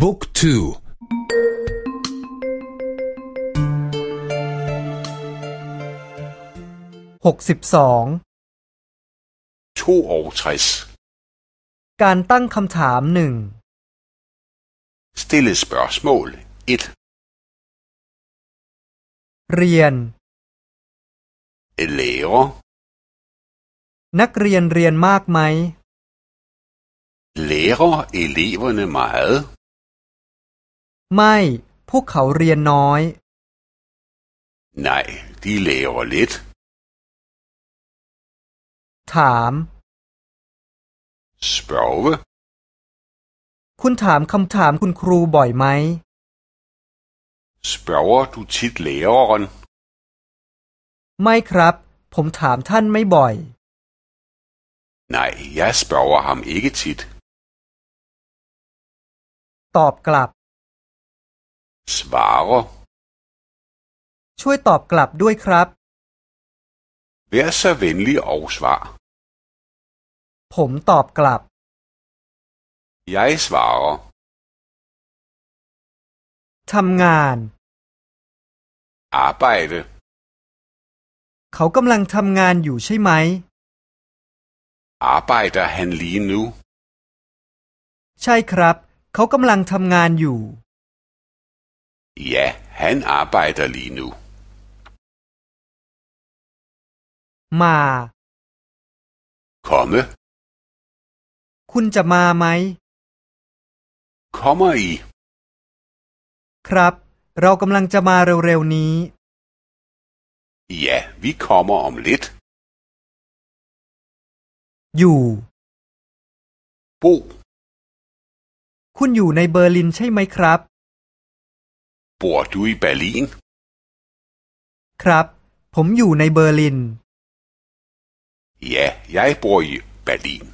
บุ๊กทูหกสิบสองการตั้งคำถามหนึ่ง Stille spørgsmål 1. เรียน Lærer นักเรียนเรียนมากไหม Lærer eleverne meget? ไม่พวกเขาเรียนน้อย Nej, de laver lidt. ถาม Spørge คุณถามคำถามคุณครูบ่อยไหม Spørger du tit læreren? ไม่ครับ ผมถามท่านไม่บ่อย Nej, jeg spørger ham ikke tit. ตอบกลับ Svarer ช่วยตอบกลับด้วยครับ Vær så venlig og svar. ผมตอบกลับ Jeg svarer ทำงาน arbejde เขากำลังทำงานอยู่ใช่ไหม Arbejder han lige nu? ใช่ครับ เขากำลังทำงานอยู่ Ja, han arbejder lige nu. มา Komme. คุณจะมาไหม Kommer I? ครับ เรากำลังจะมาเร็วๆนี้ Ja, vi kommer om lidt. อยู่ Bo. คุณอยู่ในเบอร์ลินใช่ไหมครับ Bor du i Berlin? ครับ ผมอยู่ในเบอร์ลิน Ja, jeg bor i Berlin.